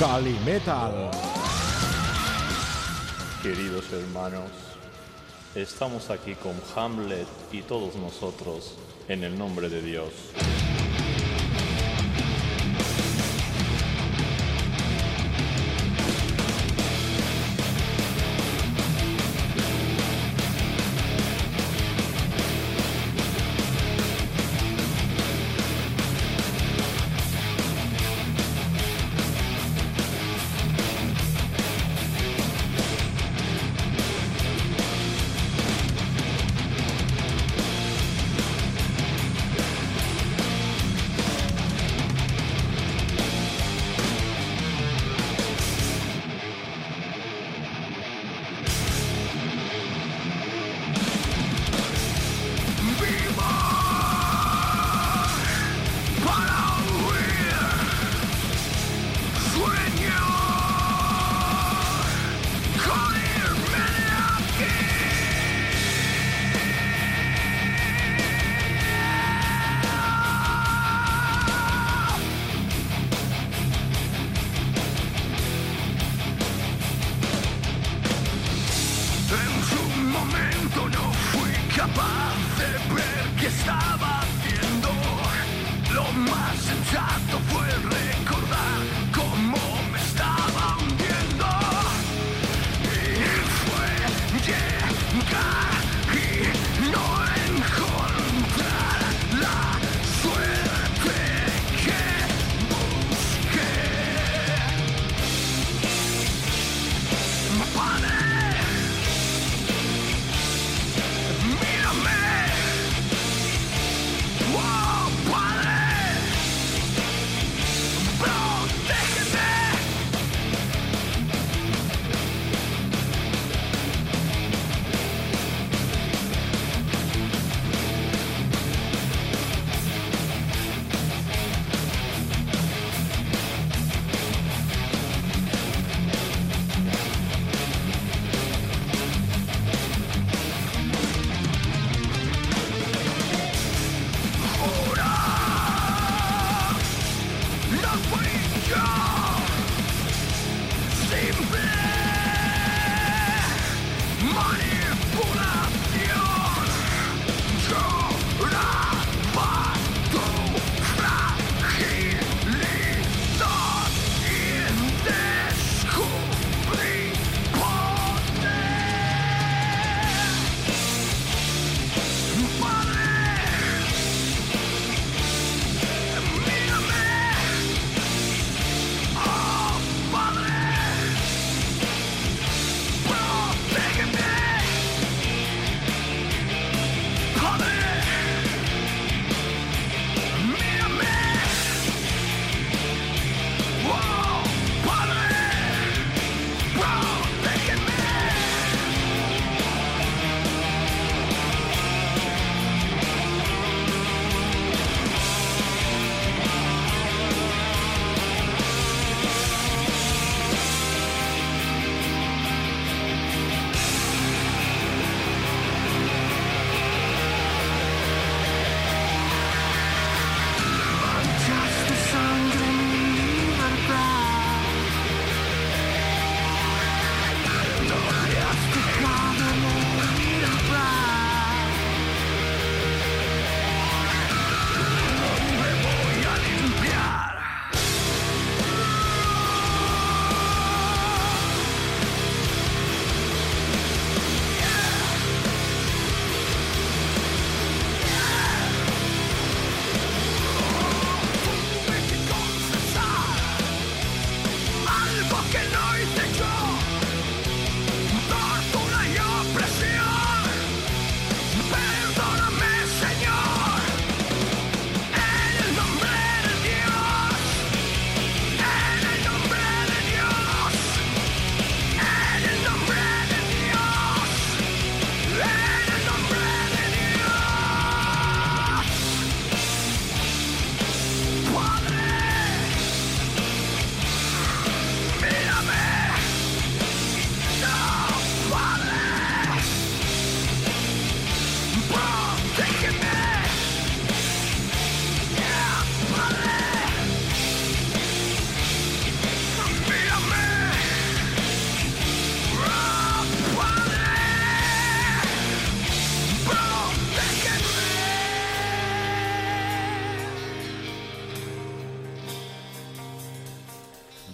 Cali Metal. Queridos hermanos, estamos aquí con Hamlet y todos nosotros en el nombre de Dios.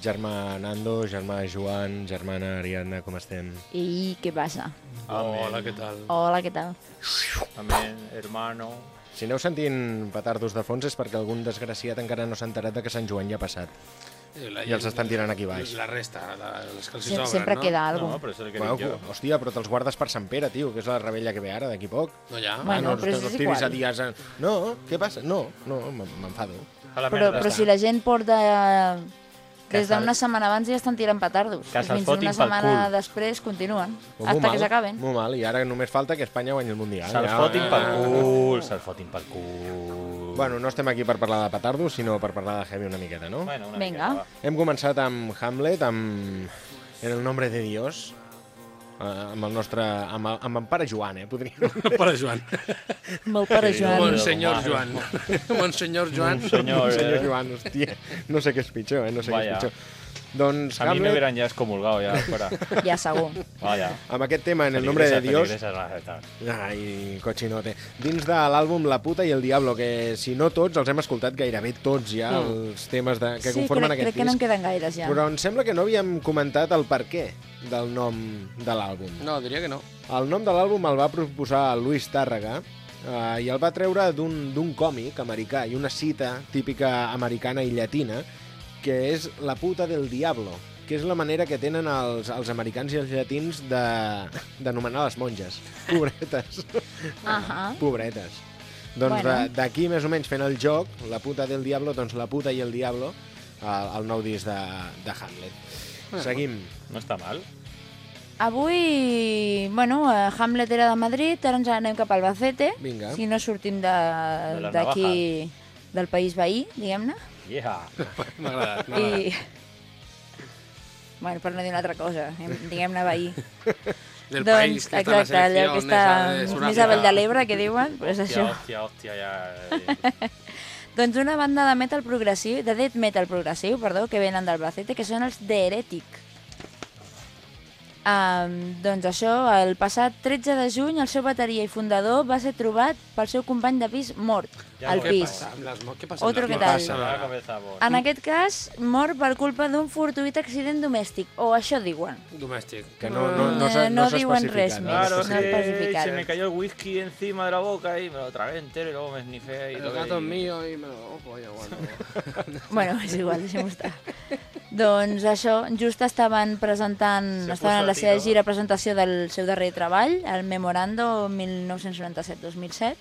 Germà Nando, germà Joan, germana Ariadna, com estem? I què passa? Hola, què tal? Hola, què tal? Amén, hermano. Si aneu sentint petardos de fons és perquè algun desgraciat encara no s'ha enterat de que Sant Joan ja ha passat. I els estan tirant aquí baix. La resta, la, les que els hi Sem sobren, sempre no? queda No, alguna però és el que Bueno, dic jo. hòstia, però te'ls guardes per Sant Pere, tio, que és la rebella que ve ara, d'aquí poc. No, ja. Bueno, no, però els- és tiris igual. a dies... En... No, què passa? No, no, m'enfado. Però, però si la gent porta... Que Des d'una setmana abans ja estan tirant petardos. Que se'ls Fins fotin una setmana cul. després continuen. Molt Hasta mal, que s'acaben. Molt mal, i ara només falta que Espanya guanyi el Mundial. Se'ls Ja- fotin pel cul, se'ls fotin pel cul. Bueno, no estem aquí per parlar de petardos, sinó per parlar de heavy una miqueta, no? Bueno, una Vinga. miqueta, va. Hem començat amb Hamlet, amb En el nombre de Dios, amb el nostre... amb, el- amb en pare Joan, eh, podríem... Pare Joan. Amb el pare Joan. bon- Monsenyor. Joan. Monsenyor Joan. Senyor, Senyor eh, Joan, hòstia, no sé què és pitjor, eh, no sé què Vaya. és pitjor. Doncs a mí me Hamlet, hubieran ya excomulgado ya fuera. Ja segur. Vaya. amb aquest tema, En el nombre de Dios... Ai, cochinote. Dins de l'àlbum La puta i el diablo, que si no tots, els hem escoltat gairebé tots ja, els temes de, que sí, conformen crec, aquest crec que no en disc. queden gaires ja. Però em sembla que no havíem comentat el per què del nom de l'àlbum. No, diria que no. El nom de l'àlbum el va proposar Luis Tàrrega eh, i el va treure d'un d'un còmic americà i una cita típica americana i llatina que és la puta del diablo que és la manera que tenen els, els americans i els llatins de- d'anomenar les monges. Pobretes. Ahà. Pobretes. Doncs Bueno. de- d'aquí, més o menys, fent el joc, la puta del diablo, doncs la puta i el diablo, el, el nou disc de, de Hamlet. Seguim. No està mal. Avui, bueno, eh, Hamlet era de Madrid, ara ens anem cap al Albacete. Vinga. Si no sortim de- De d'aquí, del país veí, diguem-ne. Yeah. M'ha agradat. m'ha agradat. I... Bueno, per no dir una altra cosa, em- diguem-ne veí. Del doncs, país que està en la exacte, allò que selecció està de més Sud-àfrica. a Vall de l'Ebre, que diuen, pues Hòstia, això. hòstia, hòstia, ja... Doncs una banda de metal progressiu, de death metal progressiu, perdó, que venen d'Albacete, que són els The Heretic. Um, doncs això, el passat 13 de juny, el seu bateria i fundador va ser trobat pel seu company de pis mort Ja al pis. Passa amb les Què passa Otro que tal. En aquest cas, mort per culpa d'un fortuït accident domèstic, o això diuen. Domèstic. Que no, no, no, s'ha- no no diuen res més. Claro, no especificaron. se me cayó el whisky encima de la boca y me lo tragué entero y luego me snifé y El gato es mío y me lo... Oh, pollo, bueno. Bueno, és igual, deixem-ho estar. doncs això, just estaven presentant, Se estaven en la seva a gira presentació del seu darrer treball, el Memorando 1997-2007,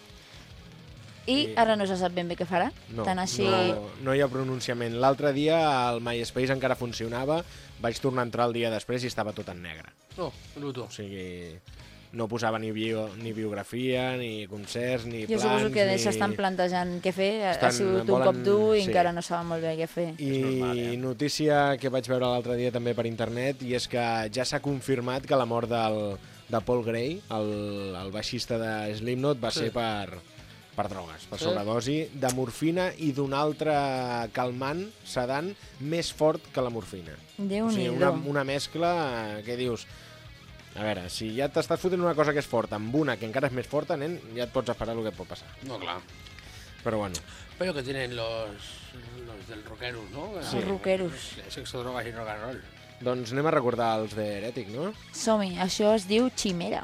i I- ara no se sap ben bé què farà. No, Tant així... no, no hi ha pronunciament. L'altre dia el MySpace encara funcionava, vaig tornar a entrar el dia després i estava tot en negre. No, bruto. O sigui, no posava ni, bio, ni biografia, ni concerts, ni Jo plans... suposo que ni... s'estan plantejant què fer, ha- Estan- ha sigut un volen- cop dur i sí. encara no saben molt bé què fer. I normal, eh? notícia que vaig veure l'altre dia també per internet i és que ja s'ha confirmat que la mort del, de Paul Gray, el, el baixista de Slipknot, va Sí. ser per, per drogues, per Sí. sobredosi de morfina i d'un altre calmant sedant més fort que la morfina. déu O nhi sigui, una, una mescla que dius... A veure, si ja t'estàs fotent una cosa que és forta amb una que encara és més forta, nen, ja et pots esperar el que et pot passar. No, claro. Però bueno, Pero que tienen los, los del rockeros, ¿no? Sí. Els rockeros. Sexo, drogas y rock and roll. doncs anem a recordar els de Heretic, no? Som-hi, això es diu Chimera.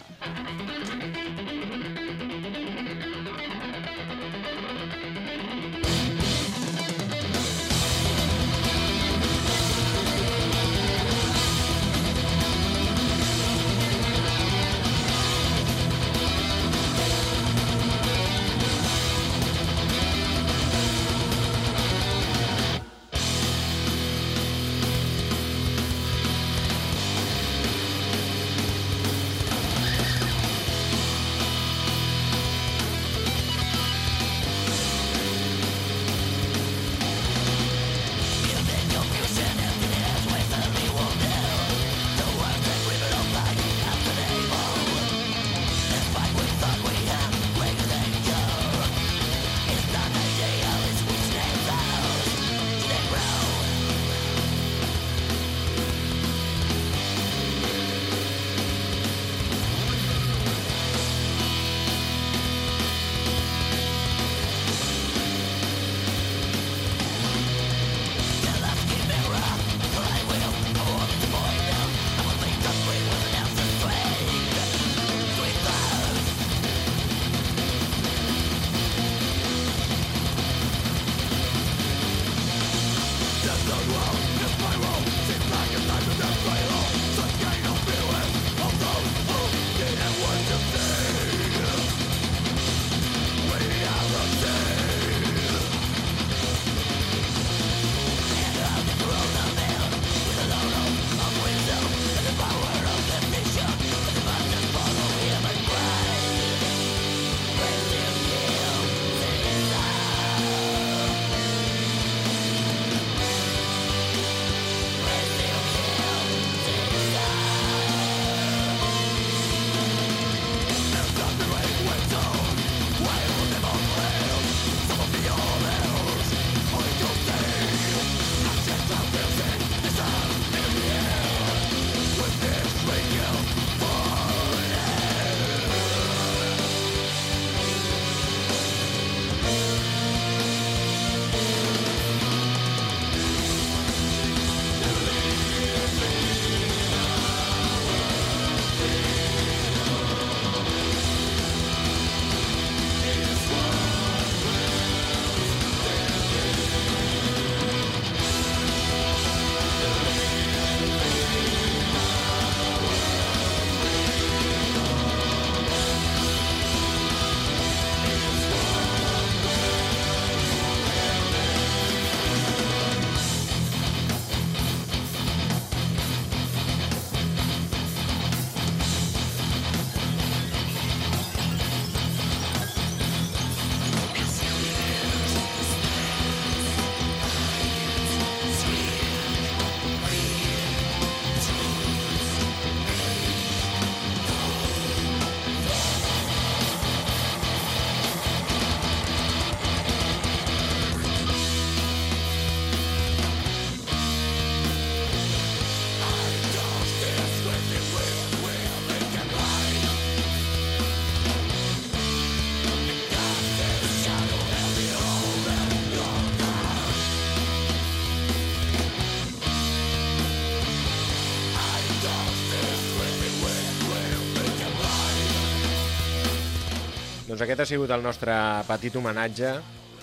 Doncs aquest ha sigut el nostre petit homenatge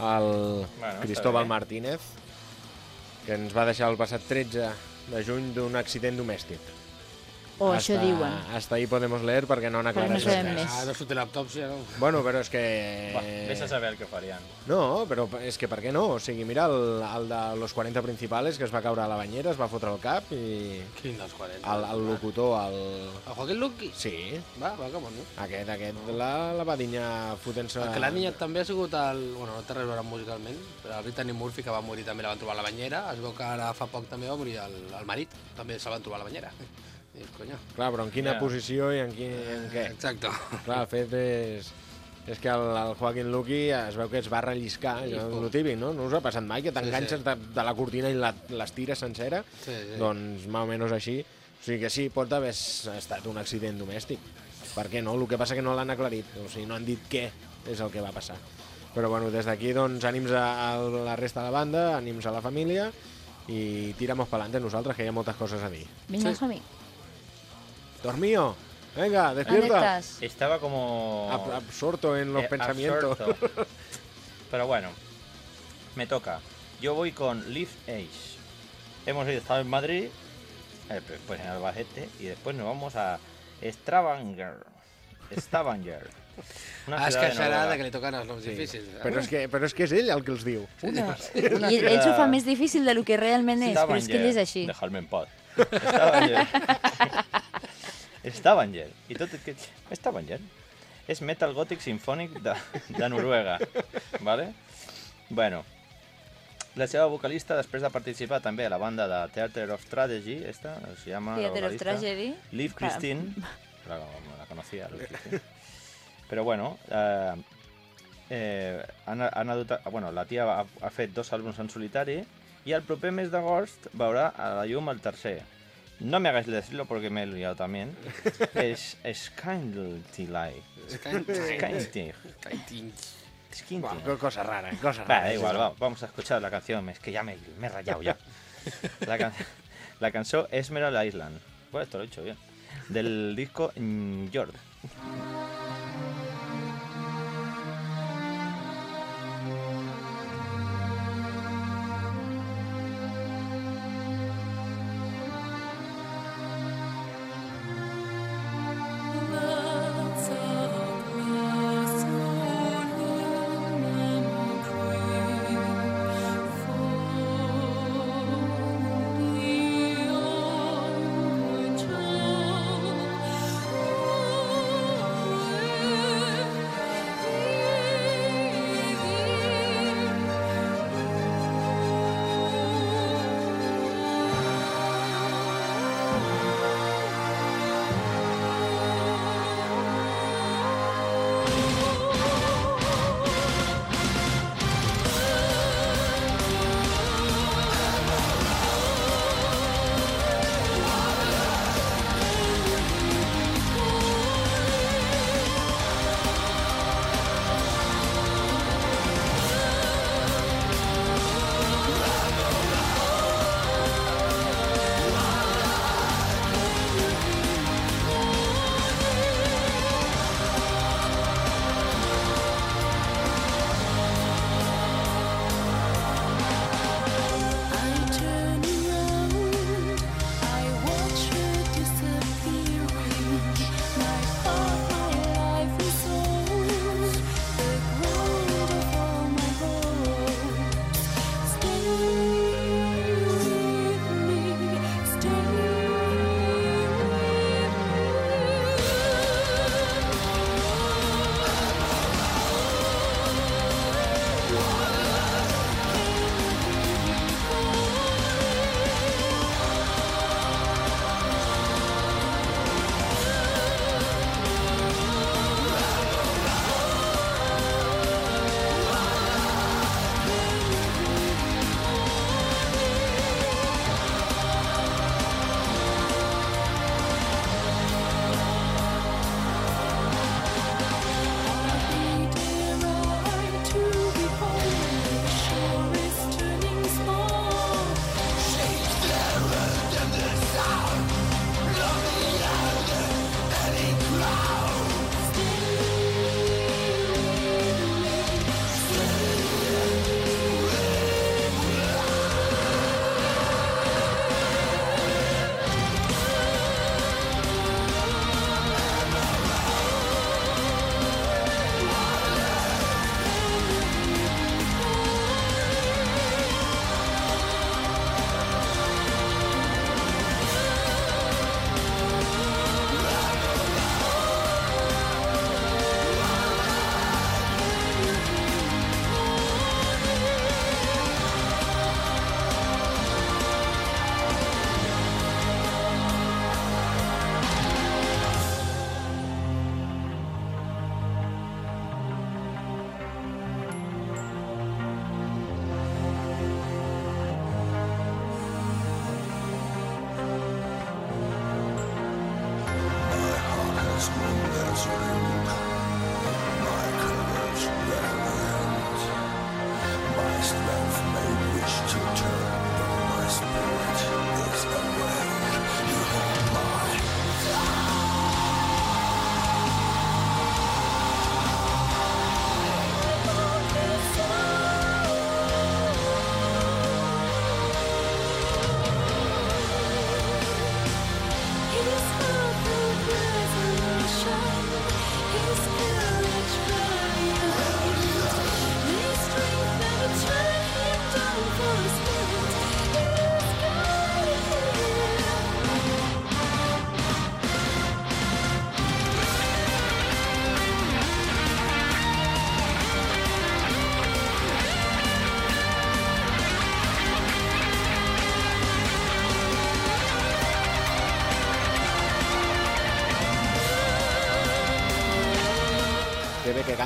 al Bueno, Cristóbal. Martínez, que ens va deixar el passat 13 de juny d'un accident domèstic. O això diuen. Hasta ahí podemos leer perquè no han Però no aclarat sabem res. més. Ah, no sortir l'autòpsia, no? Bueno, però és que... Va, vés a saber el que farien. No, però és que per què no? O sigui, mira el, el de los 40 principales que es va caure a la banyera, es va fotre el cap i Quin dels 40? el, el locutor, el... El Joaquín Luqui? Sí, Va, va, com no? aquest, aquest la, la va dinyar fotent-se... El que l'ha niñat també ha sigut el... Bueno, no té res a veure musicalment, però el Brittany Murphy, que va morir també la van trobar a la banyera. Es veu que ara fa poc també va morir el, el marit, també se'l van trobar a la banyera. Conya. Clar, però en quina Ja. posició i en, quin, en què? Exacte. Clar, el fet és... És que el, el Joaquín Luqui es veu que es va relliscar, allò, pum. el típic, no? No us ha passat mai que t'enganxes sí. de, de la cortina i la, l'estires sencera? Sí, sí. Doncs més o menys així. O sigui que sí, pot haver estat un accident domèstic. Per què no? El que passa que no l'han aclarit. O sigui, no han dit què és el que va passar. Però bueno, des d'aquí, doncs, ànims a, a la resta de la banda, ànims a la família i tiramos pa'lante nosaltres, que hi ha moltes coses a dir. Vinga, Sí. Javi. Dormío, venga, ¿Dónde despierta. Estaba como... Ab- absorto en los eh, pensamientos. Pero bueno, me toca. Yo voy con Leaf Age. Hemos estado en Madrid, eh, pues en Albacete, y después nos vamos a Stavanger. Stavanger. Una Ah, és que de serà de que li toquen els noms difícils. eh? Però és, que, però és que és ell el que els diu. Una, una I ell s'ho fa més difícil del que realment és, però és que ell és així. Dejadme en paz. Stavanger. I tot que... Stavanger. És metal gòtic sinfònic de, de Noruega. Vale? Bueno, la seva vocalista, després de participar també a la banda de Theater of Tragedy, esta, se llama la Theater of Tragedy. Liv. Christine, la, la conocía, Liv Christine. Però bueno, eh, eh, han, han adut, bueno, la tia ha, ha fet dos àlbums en solitari i el proper mes d'agost veurà a la llum el tercer. No me hagáis decirlo porque me he liado también. Es. Skindly. Buah, co- cosa rara, cosa rara. da igual, sí, va, vamos a escuchar la canción, es que ya me, me he rayado ya. La, can la canción Esmeralda Island. Pues esto lo he dicho bien. Del disco Njord.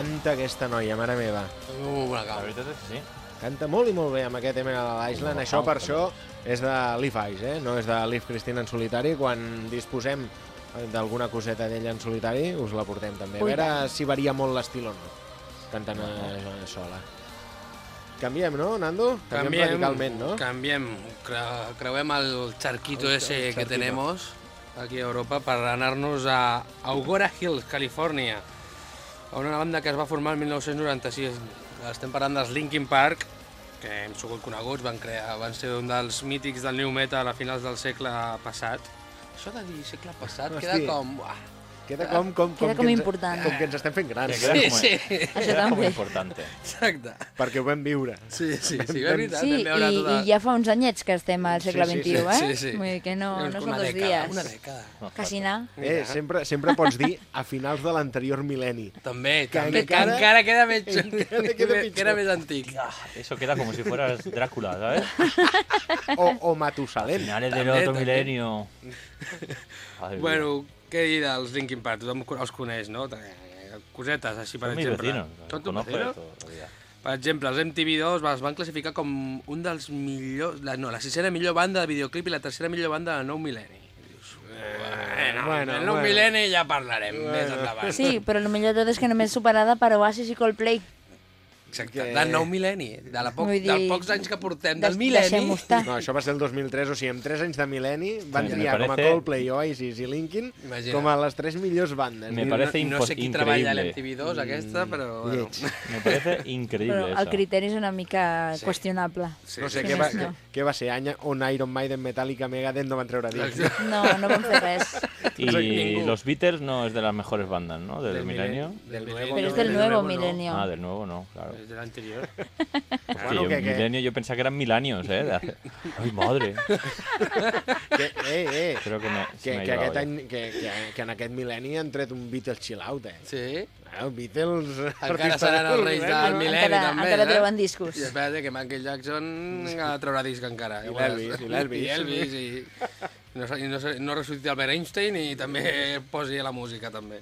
Canta aquesta noia, mare meva. Uh, una La veritat és que sí. Canta molt i molt bé amb aquest Emerald Island. Molt Això, per això, és de Leaf Ice, eh? no és de Leaf Christine en solitari. Quan disposem eh, d'alguna coseta d'ella en solitari, us la portem també. A veure si varia molt l'estil o no, cantant eh, sola. Canviem, no, Nando? Canviem, radicalment, no? Canviem. Cre creuem el charquito El- ese el que charquito. tenemos aquí a Europa per anar-nos a Augora Hills, Califòrnia, a una banda que es va formar el 1996. Estem parlant dels Linkin Park, que hem sigut coneguts, van, crear, van ser un dels mítics del new metal a finals del segle passat. Això de dir segle passat Hosti. queda com... Uah. Queda com, com, Queda que com ens- important. Com que ens estem fent grans, Queda Sí, com, sí. Això queda com també. importante. Exacte. perquè ho vam viure. Sí, sí, sí, Vam- és veritat. Sí, vam i, tota... i ja fa uns anyets que estem al segle Sí, sí, XXI, eh? Sí, sí. Vull dir que no, no són dos dècada, dies. Una dècada. Quasi anar. Eh, sempre, sempre pots dir a finals de l'anterior mil·lenni. També, Que també, que encara- encara queda més, encara queda pitjor. que era més antic. Ah, Eso queda como si fueras Drácula, ¿sabes? O, o Matusalem. Finales del otro milenio. Bueno, què dir dels Linkin Park? Tothom els coneix, no? Cosetes així, per exemple. Són de la vida. Per exemple, els MTV2 es van classificar com un dels millors... La, no, la sisena millor banda de videoclip i la tercera millor banda del nou mil·lenni. Dius, bueno, bueno, del nou bueno. mil·lenni ja parlarem més endavant. Sí, però el millor de tot és que només superada per Oasis i Coldplay. Exacte, Que- del nou mil·lenni, de la poc, Vull dir, dels pocs anys que portem, del mil·lenni. No, això va ser el 2003, o sigui, amb 3 anys de mil·lenni van Sí, triar com a parece- Coldplay, Oasis i Linkin Imagina't. com a les 3 millors bandes. Me I parece No sé qui treballa a increïble. l'MTV2 aquesta, però... Bueno. Me parece increíble Però el criteri és una mica Sí. qüestionable. Sí, No sé sí, què va, sí. què, què va ser, any on Iron Maiden, Metallica, Megadeth no van treure disc. Exacte. No, no vam fer res. Y Ningú. los Beatles no es de las mejores bandas, ¿no? Del, milenio. Del nuevo, Pero es no, del nuevo no. milenio. Ah, del nuevo no, claro. De l'anterior. Hostia, Bueno, yo, que- que- milenio yo pensaba que eran mil años, ¿eh? De hace- Ay, madre. Que, eh, eh, Creo que me, se que, me que, aquest any, que, que, que en aquest mil·lenni han tret un Beatles chill out, eh? Sí. Ah, Beatles... Encara seran els del reis del no? mil·lenni, encara, també, encara eh? treuen discos. I espera't que Michael Jackson ha de treure disc encara. I l'Elvis, i l'Elvis. I Elvis, i... No, no, no ressusciti Albert Einstein i també posi la música, també.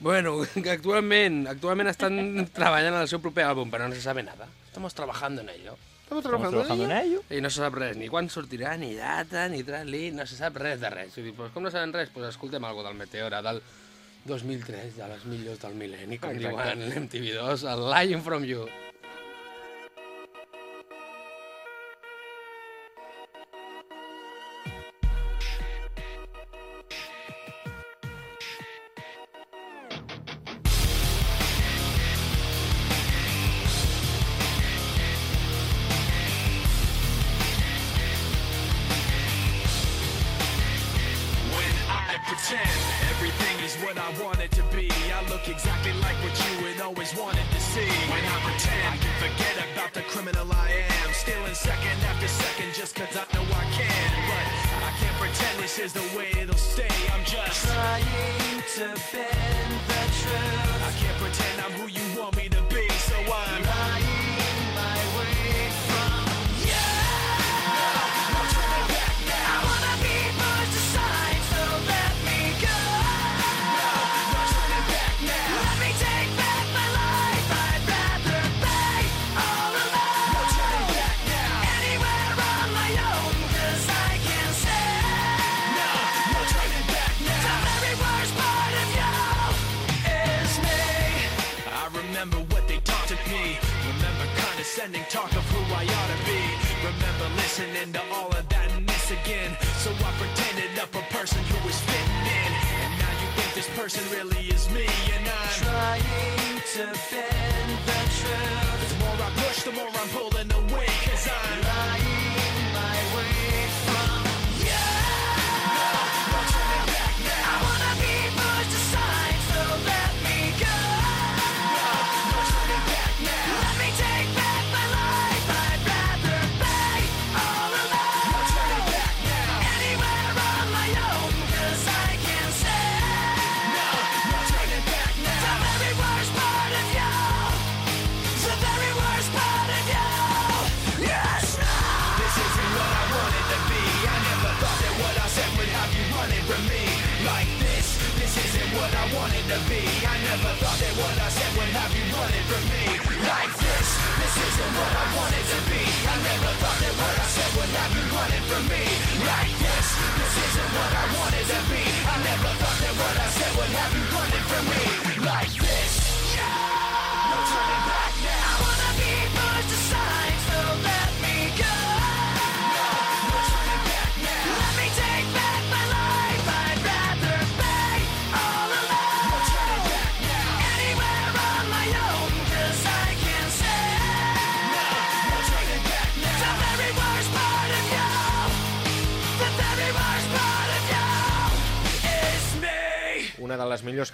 Bueno, que actualment, actualment estan treballant en el seu proper àlbum, però no se sabe nada. Estamos trabajando en ello. Estamos Estamos trabajando en ello. I no se sap res, ni quan sortirà, ni data, ni trali, no se sap res de res. Dir, pues, com no sabem res, pues escoltem algo del Meteora, del 2003, de les millors del mil·lenni, com Exacte. diuen l'MTV2, el Lying From You.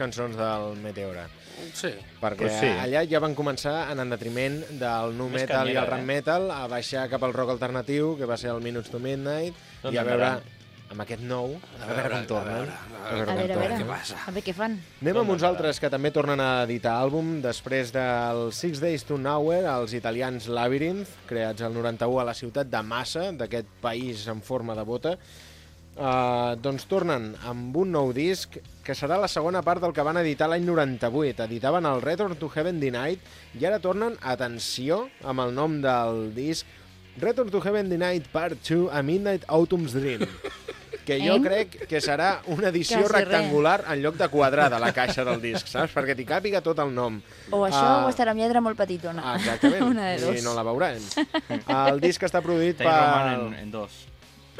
Cançons del Meteora. Sí. Perquè Pues sí. allà ja van començar en detriment del nu Més metal i canyera, el rap eh? metal a baixar cap al rock alternatiu, que va ser el Minutes to Midnight, D'on i a veure, amb aquest nou, a veure com tornen. a A veure, a veure, tornen. Què passa? a veure què fan. Anem amb uns altres que també tornen a editar àlbum després del Six Days to Nowhere, els italians Labyrinth, creats al 91 a la ciutat de Massa, d'aquest país en forma de bota. Uh, doncs tornen amb un nou disc que serà la segona part del que van editar l'any 98. Editaven el Return to Heaven Denied i ara tornen, atenció, amb el nom del disc Return to Heaven Denied Part 2 a Midnight Autumn's Dream que jo Eh? crec que serà una edició Quasi res. rectangular en lloc de quadrada, la caixa del disc, saps? Perquè t'hi càpiga tot el nom. O això Ah. o estarà amb lletra molt petitona. Ah, exactament. Una de dos. I no la veurem. El disc està produït Time Roman per... en, en dos.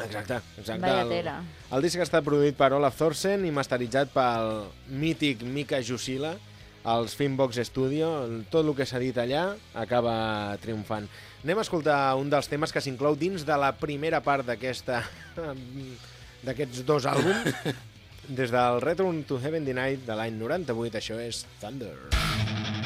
Exacte, exacte. Vaya El, tela. el disc està produït per Olaf Thorsen i masteritzat pel mític Mika Jusila, als Finbox Studio. Tot el que s'ha dit allà acaba triomfant. Anem a escoltar un dels temes que s'inclou dins de la primera part d'aquesta d'aquests dos àlbums. Des del Return to Heaven Denied de l'any 98, això és Thunder. Look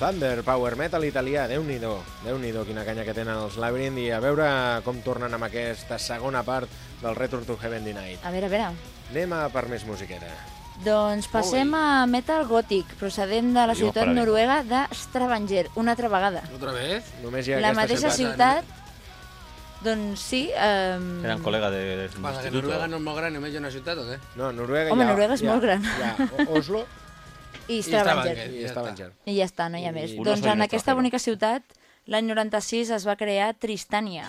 Thunder, power metal italià, déu-n'hi-do, déu nhi déu quina canya que tenen els Labyrinth i a veure com tornen amb aquesta segona part del Return to Heaven Denied. A veure, a veure. Anem a per més musiqueta. Doncs passem a metal gòtic, procedent de la ciutat ahí. noruega de Stravanger, una altra vegada. Otra vez? Només hi ha La aquesta mateixa ciutat. ciutat, doncs sí... Um... Eren col·lega de, de Passa que l'institut. Noruega no és molt gran, només hi ha una ciutat o què? No, Noruega Home, hi ha... Noruega és hi ha- molt gran. Hi ha O- Oslo I I Stravanger. Stavanger. i Ja Stavanger. I ja està, no hi ha més. Uno doncs en aquesta bonica ciutat, l'any 96 es va crear Tristània,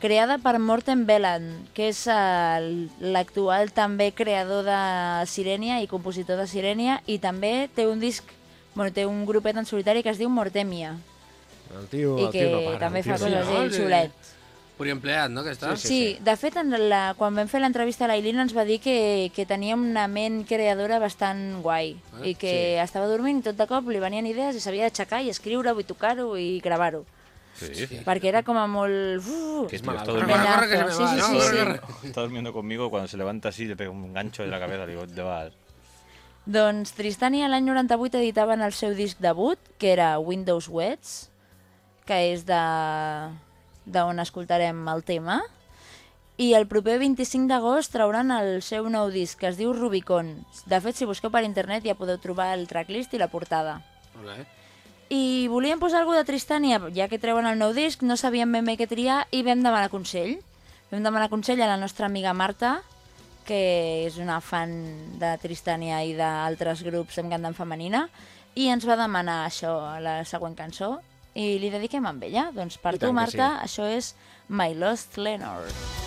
creada per Morten Veland, que és el- l'actual també creador de Sirenia i compositor de Sirenia, i també té un disc, bueno, té un grupet en solitari que es diu Mortemia, El tio, i el que tio no para. també fa coses ell solet. Pluriempleat, no, que està? Sí, Sí, de fet, en la, quan vam fer l'entrevista a l'Ailina ens va dir que, que tenia una ment creadora bastant guai i que Sí. estava dormint i tot de cop li venien idees i s'havia d'aixecar i escriure-ho i tocar-ho i gravar-ho. Sí, sí. Perquè era com a molt... Uh, Que malalt. está, Corre, durmiendo, Sí, sí, sí, sí. está durmiendo conmigo, cuando se levanta así le pega un gancho de la cabeza. Le digo, ¿dónde vas? Doncs Tristania l'any 98 editaven el seu disc debut, que era Windows Wets, que és de d'on escoltarem el tema, i el proper 25 d'agost trauran el seu nou disc, que es diu Rubicon. De fet, si busqueu per internet ja podeu trobar el tracklist i la portada. Molt bé. I volíem posar alguna de Tristània, ja que treuen el nou disc, no sabíem ben bé què triar i vam demanar consell. Vam demanar consell a la nostra amiga Marta, que és una fan de Tristània i d'altres grups amb cantant femenina, i ens va demanar això, la següent cançó, i li dediquem amb ella. Doncs per I tu, Marta, això és My Lost Lenore.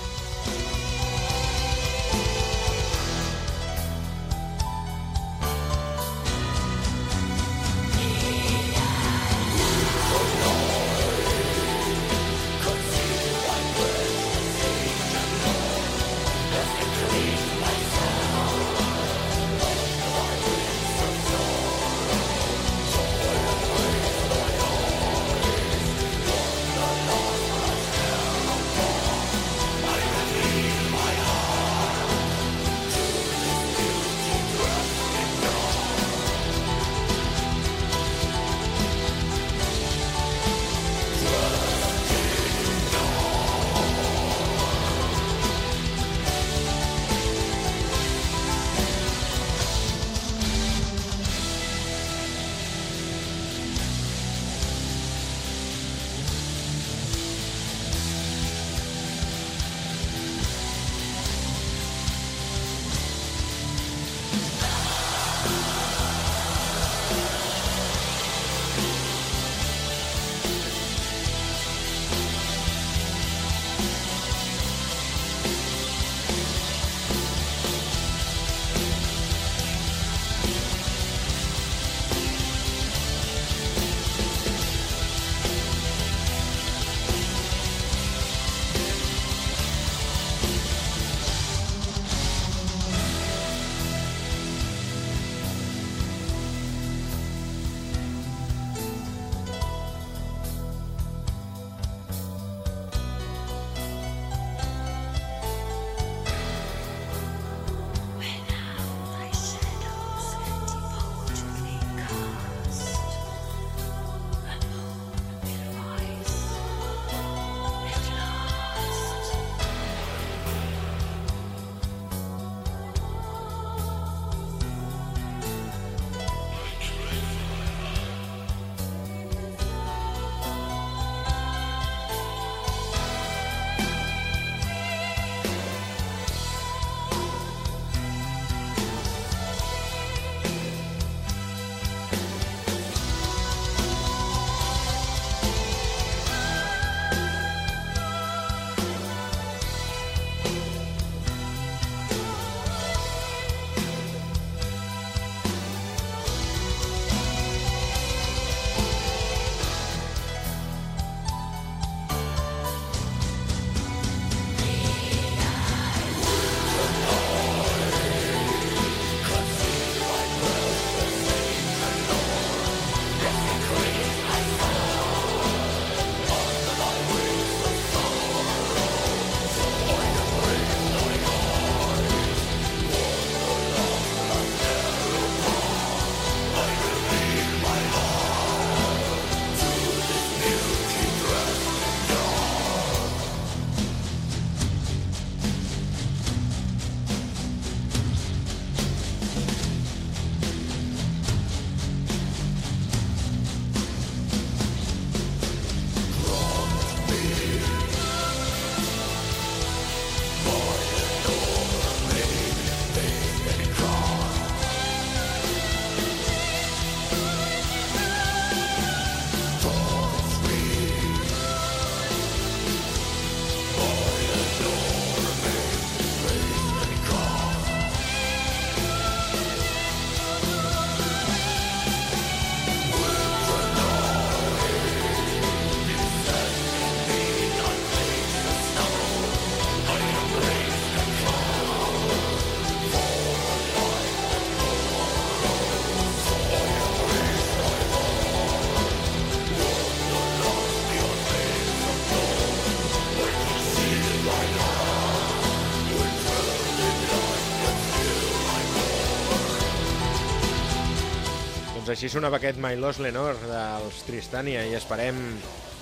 Doncs així sonava aquest My Lost Lenore dels Tristania i esperem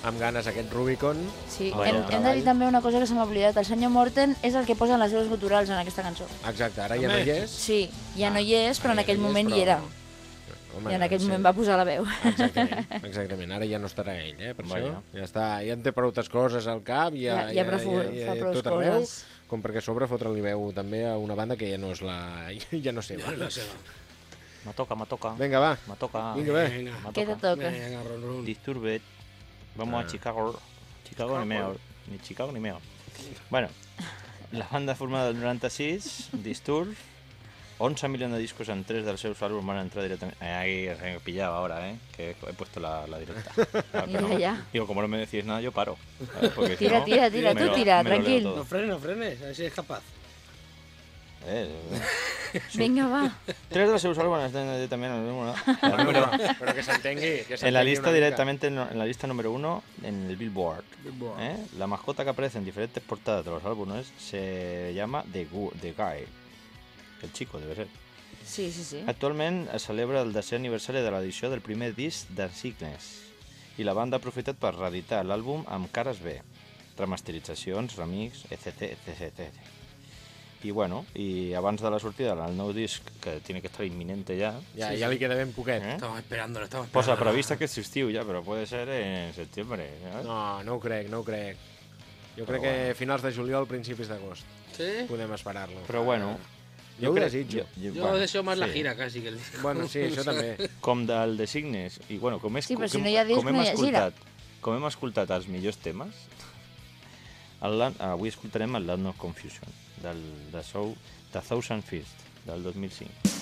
amb ganes aquest Rubicon. Sí, Bueno, hem, hem de dir també una cosa que se m'ha oblidat. El senyor Morten és el que posa les veus guturals en aquesta cançó. Exacte, ara ja no hi és. Sí, ja no hi és, però en ja aquell no hi és, moment però- hi era. Home, I en aquell sí. moment va posar la veu. Exactament, exactament. Ara ja no estarà ell, eh, per Vaja. això. Ja, està, ja en té prou coses al cap, ja, Ja- ja prou fu- fa prou tot arreu, com perquè a sobre fotre-li veu també a una banda que ja no és la... ja no sé. No és la seva. Me toca, me toca. Vinga, va. Me toca. Vinga, bé. Vinga, Me Què te toca. vinga, ron, ron. Disturbed. Vamos Ah. a Chicago. Chicago ni meo. Ni Chicago ni meo. Bueno, la banda formada del 96, Disturb, 11 millones de discos en tres dels seus àlbums van entrar directamente. Eh, ahí he pillado ahora, ¿eh? Que he puesto la, la directa. Ah, Ya, pero- ya. Digo, como no me decís nada, yo paro. Tira, no, tira, tira, tú lo- tira, me lo leo tranquil. todo. No frenes, no frenes, a ver si es capaz. Eh, Vinga, va. tres dels seus àlbums estan directament en el número, Bueno, però, però que s'entengui. que en la lista directamente en la lista número uno en el Billboard. ¿eh? La mascota que aparece en diferentes portadas de los álbumes se llama The, Gu- The Guy. El chico, debe ser. Sí, sí, sí. Actualment es celebra el desè aniversari de l'edició del primer disc de i la banda ha aprofitat per reeditar l'àlbum amb cares B, remasteritzacions, remix, etc, etc, etc. I bueno, i abans de la sortida del nou disc, que tiene que estar inminente ja, Ja, ja li queda ben poquet. ¿eh? Estamos esperándolo, estamos posa esperándolo. prevista que és estiu ja, però puede ser en septiembre. ¿sabes? No, no ho crec, no ho crec. Jo Però crec que finals de juliol, principis d'agost. ¿Sí? Podem esperar-lo. Però bueno... Jo ho crec- desitjo. Yo deseo más la sí. gira casi que el disco. Bueno, sí, això també. Com del de Signes, i bueno, com, és, Sí, però si com, no hi ha disc, com hem no hi ha gira. escoltat, com hem escoltat els millors temes, el, avui escoltarem el Land of Confusion, del, de Sou, de Thousand Fist, del 2005.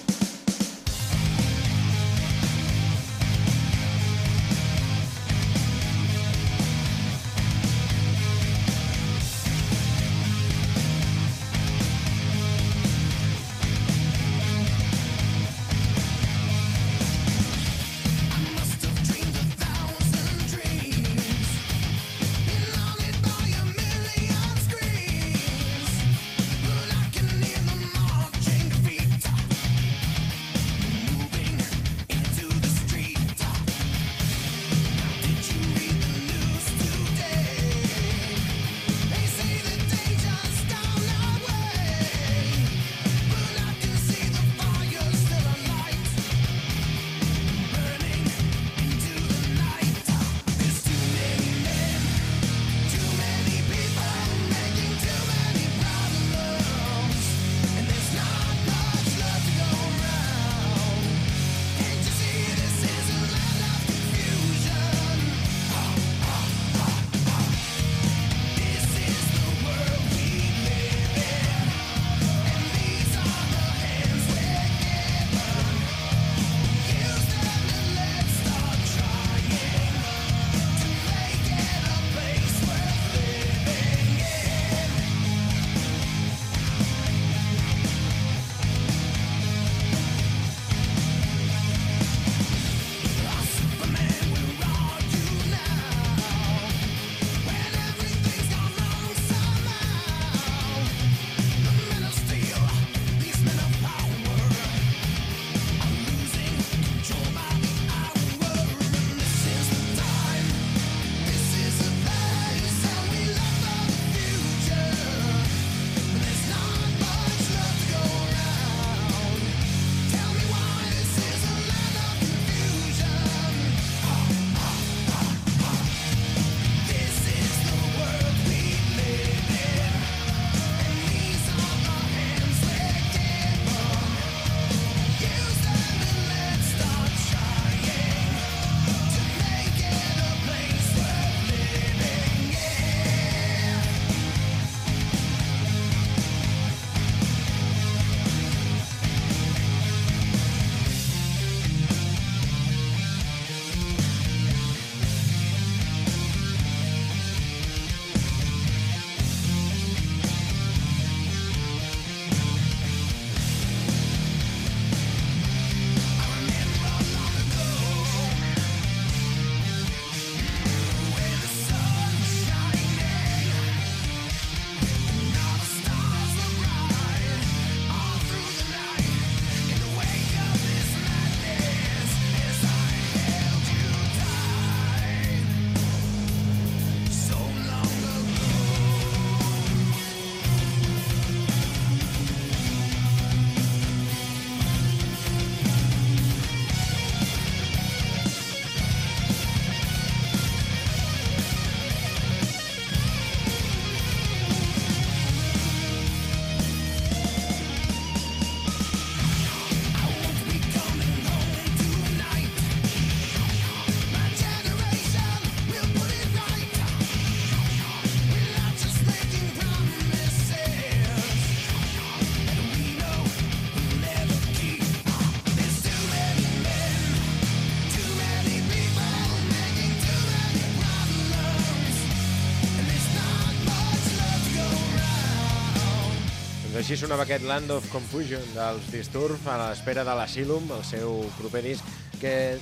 Així sonava aquest Land of Confusion dels Disturb a l'espera de l'Asylum, el seu proper disc, que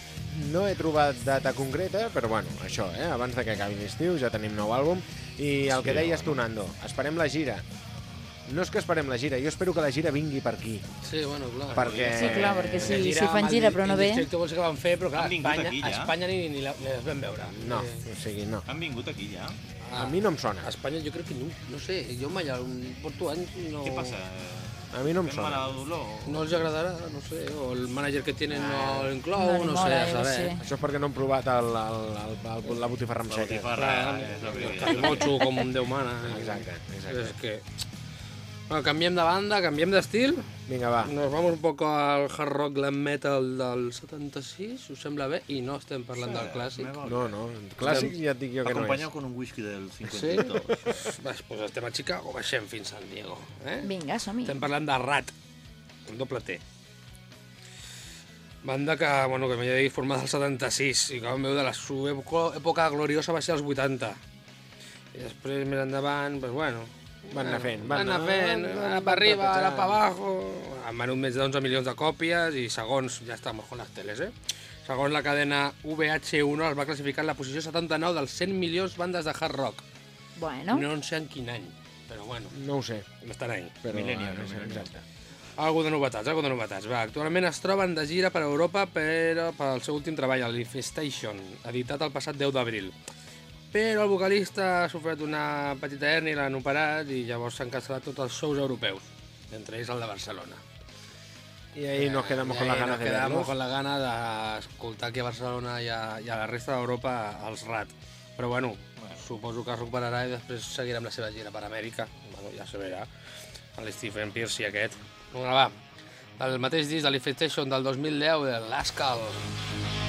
no he trobat data concreta, però bueno, això, eh? abans de que acabi l'estiu ja tenim nou àlbum. I el Sí, que deies tu, Nando, esperem la gira. No és que esperem la gira, jo espero que la gira vingui per aquí. Sí, bueno, clar. Perquè... Sí, clar, perquè si, Perquè si fan gira però no el ve... vols que van fer, però clar, Espanya, aquí, ja. Espanya ni, ni, la- ni les vam veure. No, Eh, o sigui, no. Han vingut aquí ja? A mi no em sona. A Espanya jo crec que no, no sé, jo mai un porto anys no... Què passa? A mi no em sona. No els agradarà, no sé, o el mànager que tenen no l'inclou, No no, li sé, a saber. sé. Això és perquè no hem provat el, el, el, el, la botifarra amb La seta. botifarra, Clar, és el que el deia. calimocho com un déu mana. eh. Exacte, exacte. És que... Bueno, canviem de banda, canviem d'estil. Vinga, va. Nos vamos un poco al hard rock glam metal del 76, us sembla bé? I no estem parlant del clàssic. No, no, clàssics ja et dic jo que no Acompanyeu és. con un whisky del Sí? 52. Pues, pues estem a Chicago, baixem fins a San Diego. Eh? Vinga, som-hi. Estem parlant de Rat, un doble T. Banda que, bueno, que m'he dit formada al 76 i que vam veure de la seva època, època gloriosa va ser als 80. I després, més endavant, pues bueno... Van anar fent, Van anar fent, van- van per arriba, repetejant. per abajo... Han venut més de 11 milions de còpies i segons, ja estamos con les teles, eh? Segons la cadena VH1 els va classificar en la posició 79 dels 100 milions bandes de hard rock. Bueno, No en sé en quin any, però bueno, No ho sé, estan ahí. però... Millennium, eh, millennium. Exacte. Algo de novetats, algo de novetats. Va, actualment es troben de gira per Europa per, pel seu últim treball, el Infestation, editat el passat 10 d'abril. Però el vocalista ha sofert una petita hernia i l'han operat i llavors s'han cancel·lat tots els shows europeus, entre ells el de Barcelona. Y ahí nos quedamos con ganas nos de quedamos verlos. con la gana d'escoltar aquí a Barcelona i a, i a la resta d'Europa els RAT. Però bueno, suposo que es recuperarà i després seguirà amb la seva gira per Amèrica. Bueno, ja se verà. El Stephen Pierce i aquest. Vinga, va. El mateix disc de l'Infestation del 2010, de l'Ascal. Catch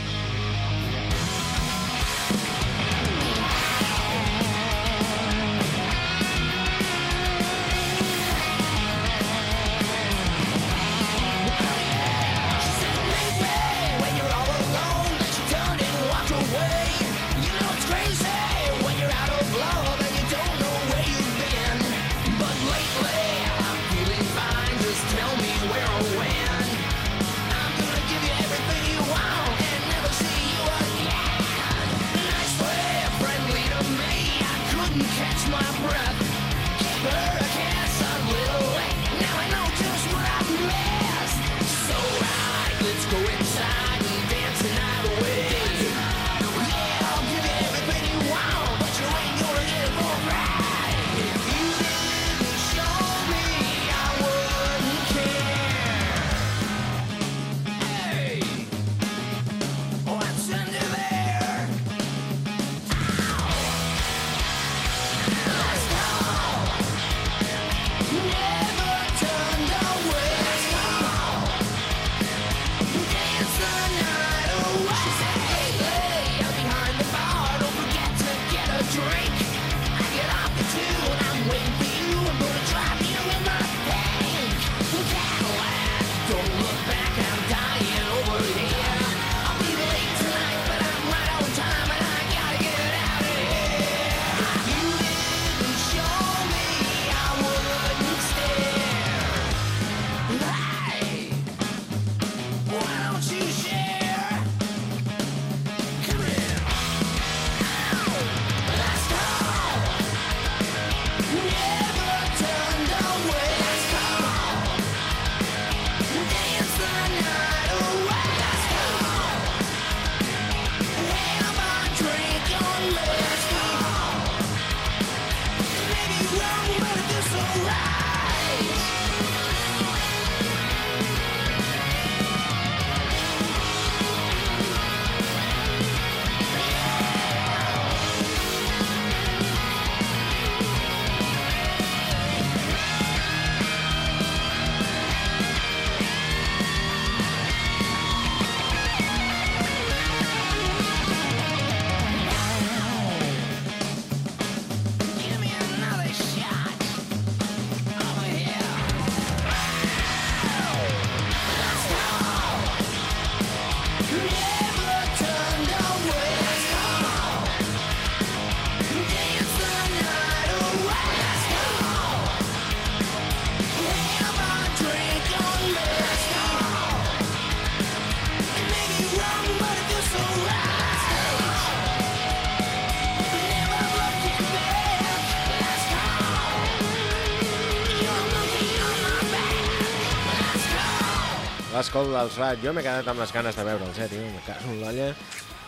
L'escol dels Rat. Jo m'he quedat amb les ganes de veure'ls, eh, tio. Me cago en l'olla.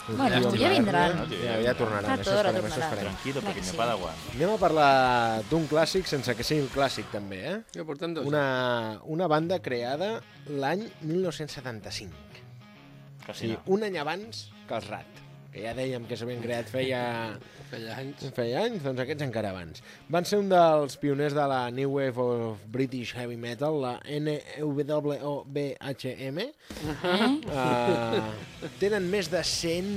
Bueno, Tio, ja vindran. Ja, ja tornaran, això esperem, això esperem. Tranquilo, pequeño sí. padawan. Anem a parlar d'un clàssic sense que sigui un clàssic, també, eh? Ja portem dos. Una, una banda creada l'any 1975. Casi Sí, no. un any abans que els Rat, que ja dèiem que s'havien creat feia, Feia anys. feia anys, doncs aquests encara abans. Van ser un dels pioners de la New Wave of British Heavy Metal, la NWOBHM. Eh? Uh, tenen més de 100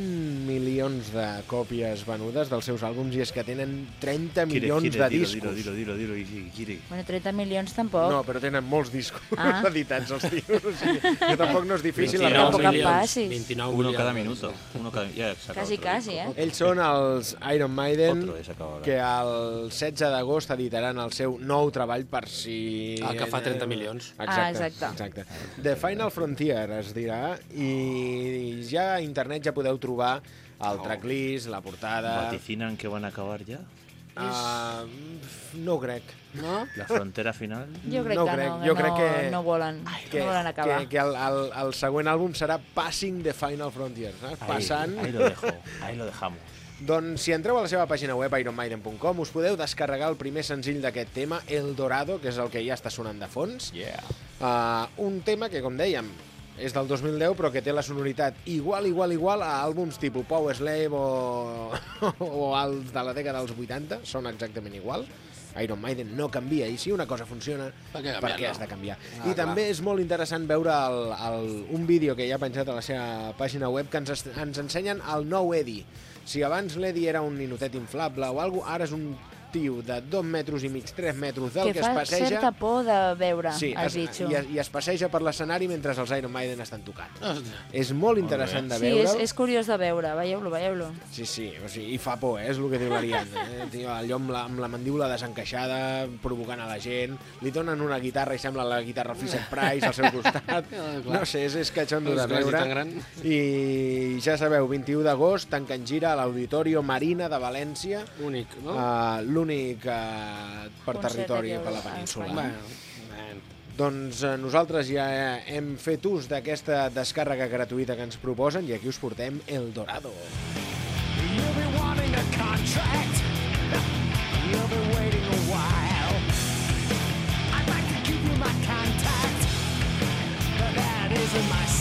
milions de còpies venudes dels seus àlbums i és que tenen 30 milions de discos. Dilo, dilo, dilo, dilo, dilo, dilo. Bueno, 30 milions tampoc. No, però tenen molts discos Ah. editats els tios. O sigui, que tampoc no és difícil. la 29 meva Tampoc em opinió. passis. 29 Uno cada milions. minuto. Uno cada... Acabó Quasi, quasi, eh? Ells són els Iron Maiden, que el 16 d'agost editaran el seu nou treball per si... El que fa 30 milions. Exacte, Ah, exacte. exacte. The Final Frontier es dirà i ja a internet ja podeu trobar el tracklist, la portada... ¿Vaticinan que van a acabar ya? Uh, no ho crec. No? ¿La frontera final? Jo crec no que crec. no, Jo que crec no, que- no volen, Que, no volen acabar. que, que el, el, el següent àlbum serà Passing the Final Frontier, saps? Ahí, Passant... ahí lo dejo, ahí lo dejamos. Doncs si entreu a la seva pàgina web ironmaiden.com us podeu descarregar el primer senzill d'aquest tema, El Dorado, que és el que ja està sonant de fons. Yeah. Uh, un tema que, com dèiem, és del 2010 però que té la sonoritat igual, igual, igual a àlbums tipus Power Slave o, o als de la dècada dels 80, són exactament igual. Iron Maiden no canvia, i si una cosa funciona, Per què per què has de canviar? Ah, I també és molt interessant veure el, el, un vídeo que ja ha penjat a la seva pàgina web que ens, ens ensenyen el nou Eddie. Si abans l'Eddie era un ninotet inflable o alguna ara és un tio de 2 metres i mig, 3 metres, del que que, fa es passeja... certa por de veure Sí, el es, bitxo. i, es, i es passeja per l'escenari mentre els Iron Maiden estan tocant. Ostres. És molt interessant de Sí, és, veure. és curiós de veure, veieu-lo, veieu-lo. Sí, sí, o sigui, i fa por, eh, és el que diu l'Ariadna. Eh? Tio, allò amb la, amb la mandíbula desencaixada, provocant a la gent, li donen una guitarra i sembla la guitarra Fisher Price al seu costat. clar. No sé, és, és catxondo de veure. tan gran. I ja sabeu, 21 d'agost, tanquen gira a l'Auditorio Marina de València, Únic, no? uh, l'únic uh, per Concert territori per la península. Bueno, bueno. Doncs eh, nosaltres ja hem fet ús d'aquesta descàrrega gratuïta que ens proposen i aquí us portem El Dorado. You'll be wanting a contract. You'll be waiting a while. I'd like to give you my contact, but that isn't my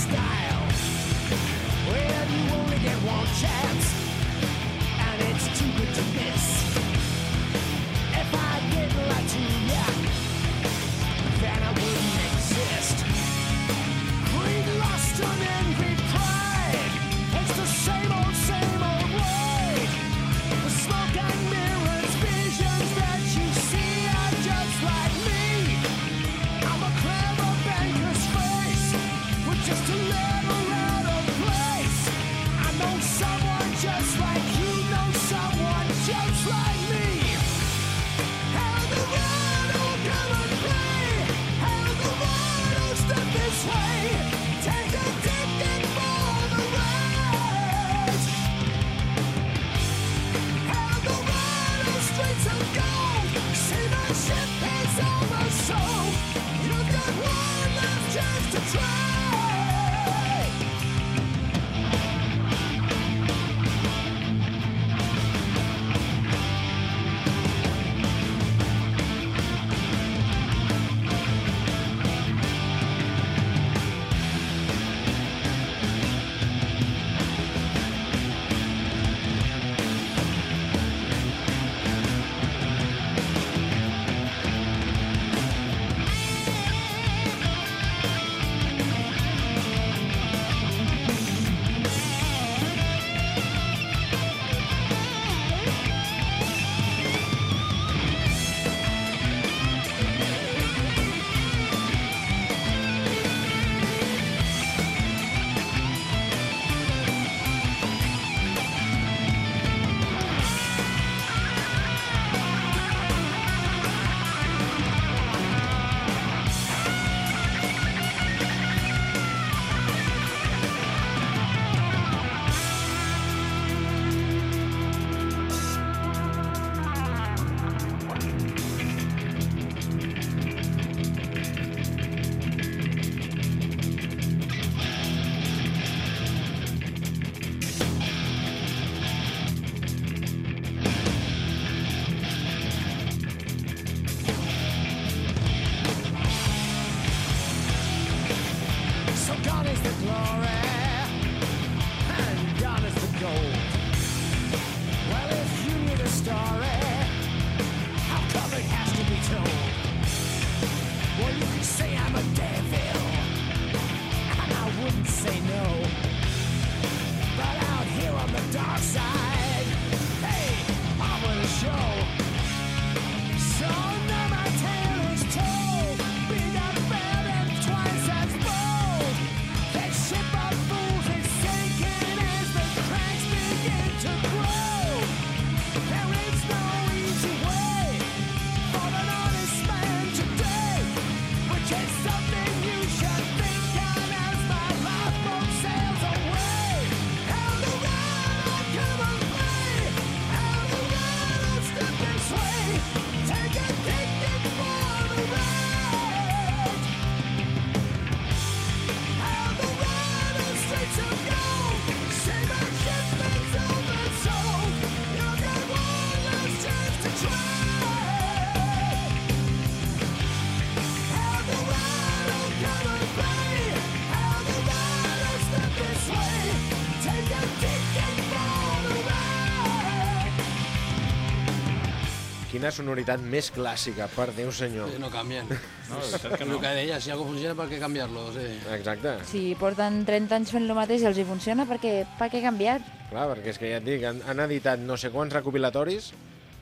Quina sonoritat més clàssica, per Déu senyor. No canvien. No, és que no. El que deia, si algo funciona, per què canviar-lo? Sí. Exacte. Si porten 30 anys fent lo mateix i els hi funciona, per què, per què canviar? Clar, perquè és que ja et dic, han, han editat no sé quants recopilatoris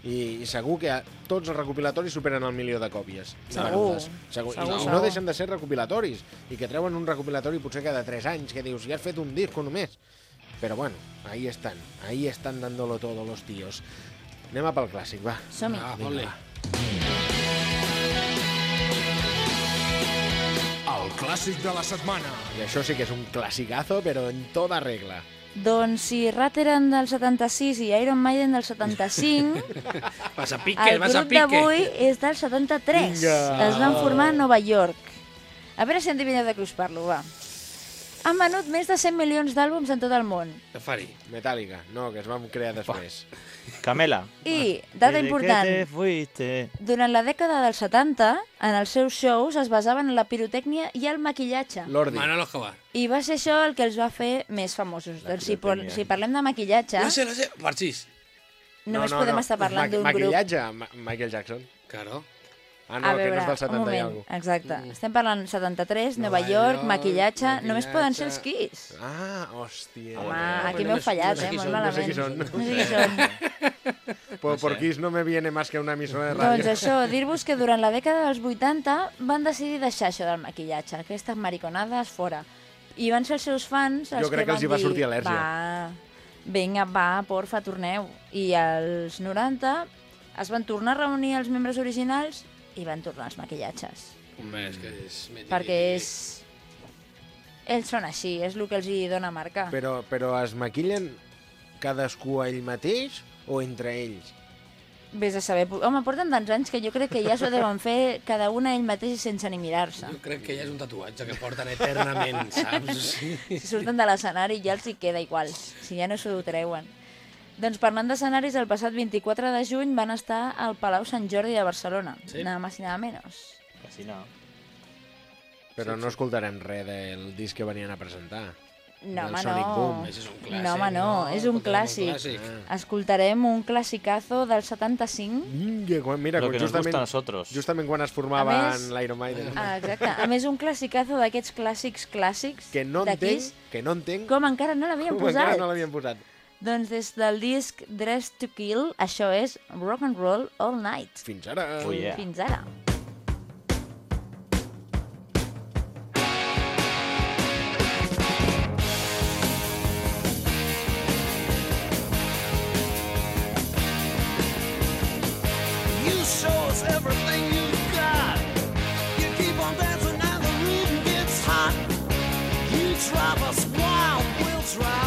i, i segur que a- tots els recopilatoris superen el milió de còpies. Segur. venudes. Segur. I, Segur, I segur. no deixen de ser recopilatoris. I que treuen un recopilatori potser cada 3 anys, que dius, ja has fet un disco només. Però bueno, ahí están. Ahí están dándolo todo los tíos. Anem a pel clàssic, va. Som-hi. Ah, Vinga, va. El clàssic de la setmana. I això sí que és un classicazo, però en tota regla. Doncs si Rat eren del 76 i Iron Maiden del 75, Vas a pique, el vas a grup d'avui és del 73. Vinga. Es van formar a Nova York. A veure si endevina de què us parlo, va. Han venut més de 100 milions d'àlbums en tot el món. Què faria? Metallica, no, que es van crear després. Camela. I, Desde important, durant la dècada dels 70, en els seus shows es basaven en la pirotècnia i el maquillatge. Lordi. Manolo Escobar. I va ser això el que els va fer més famosos. La Doncs si, por, si parlem de maquillatge, No sé, no sé, parxís. només podem estar parlant d'un grup... Maquillatge, Ma Michael Jackson. Claro. Ah, no, que no és del 70 un i moment, alguna cosa. exacte. Estem parlant 73, Nova Nova York, York, maquillatge, només poden ser els maquillatge. Kiss. Ah, hòstia. Home, no, aquí no m'heu fallat, no sé eh, molt són, no sé malament. qui són. No sé qui són. Por, por Kiss no me viene más que una emissora de ràdio. Doncs això, dir-vos que durant la dècada dels 80 van decidir deixar això del maquillatge, aquestes mariconades fora. I van ser els seus fans els Jo crec que van els hi va dir, sortir al·lèrgia. Va, vinga, va, porfa, torneu. I als 90 es van tornar a reunir els membres originals i van tornar els maquillatges. Home, és que és... mític. Perquè és... Ells són així, és el que els hi dona marca. Però, però es maquillen cadascú a ell mateix o entre ells? Vés a saber... Home, porten tants anys que jo crec que ja s'ho deuen fer cada una ell mateix sense ni mirar-se. Jo crec que ja és un tatuatge que porten eternament, saps? Si surten de l'escenari ja els hi queda igual, si ja no s'ho treuen. Doncs parlant d'escenaris, el passat 24 de juny van estar al Palau Sant Jordi de Barcelona. Sí. Nada más y nada menos. Casi no. Però no escoltarem res del disc que venien a presentar. No, home, Sonic no. Boom. Això és un clàssic, No, home, no, és un Escoltarem clàssic. Ah. Escoltarem un classicazo del 75. Vinga, quan, mira, Lo que nos gusta a justament, nosotros. justament quan es formava A més- en l'Iron Maiden. Ah, exacte. A més, un classicazo d'aquests clàssics clàssics Que no entenc, que no entenc com encara no l'havien com encara posat. no l'havien posat. Doncs des del disc Dress to Kill, això és Rock and Roll All Night. Fins ara. Oh, yeah. Fins ara. You show us everything you've got. You keep on dancing and the rhythm gets hot. You drive us wild, we'll drive